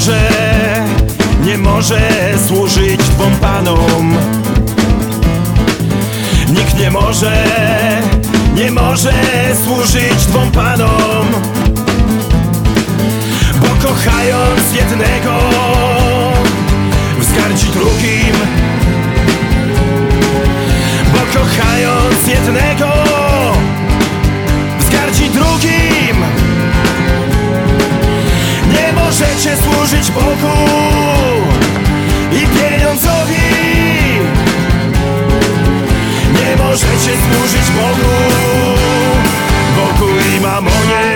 może, nie może służyć dwom panom Nikt nie może, nie może służyć dwom panom Bo kochając jednego służyć Bogu i pieniądzowi. Nie możecie służyć Bogu, Bogu i mamonie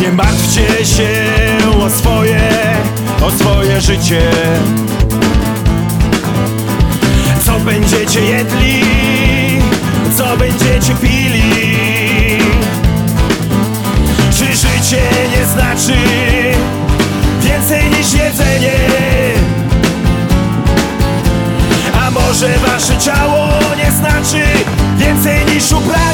Nie martwcie się o swoje, o swoje życie. Co będziecie jedli, co będziecie pili wasze ciało nie znaczy więcej niż ubranie?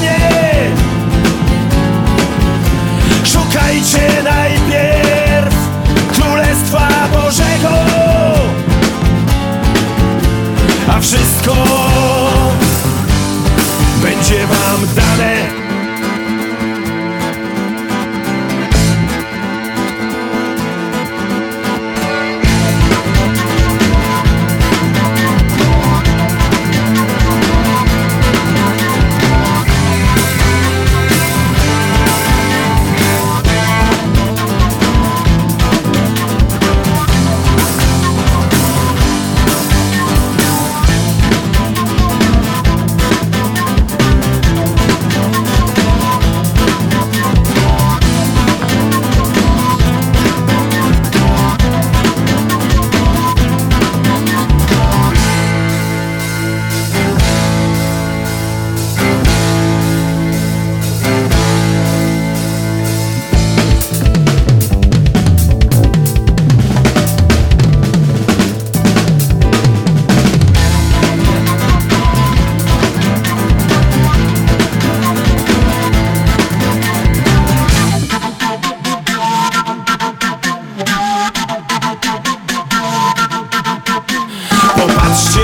Popatrzcie,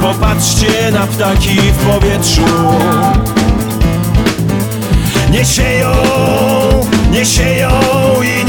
popatrzcie na ptaki w powietrzu. Nie sieją, nie sieją i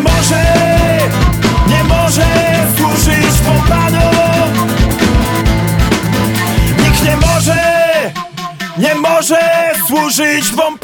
może, nie może służyć wam panom Nikt nie może, nie może służyć wam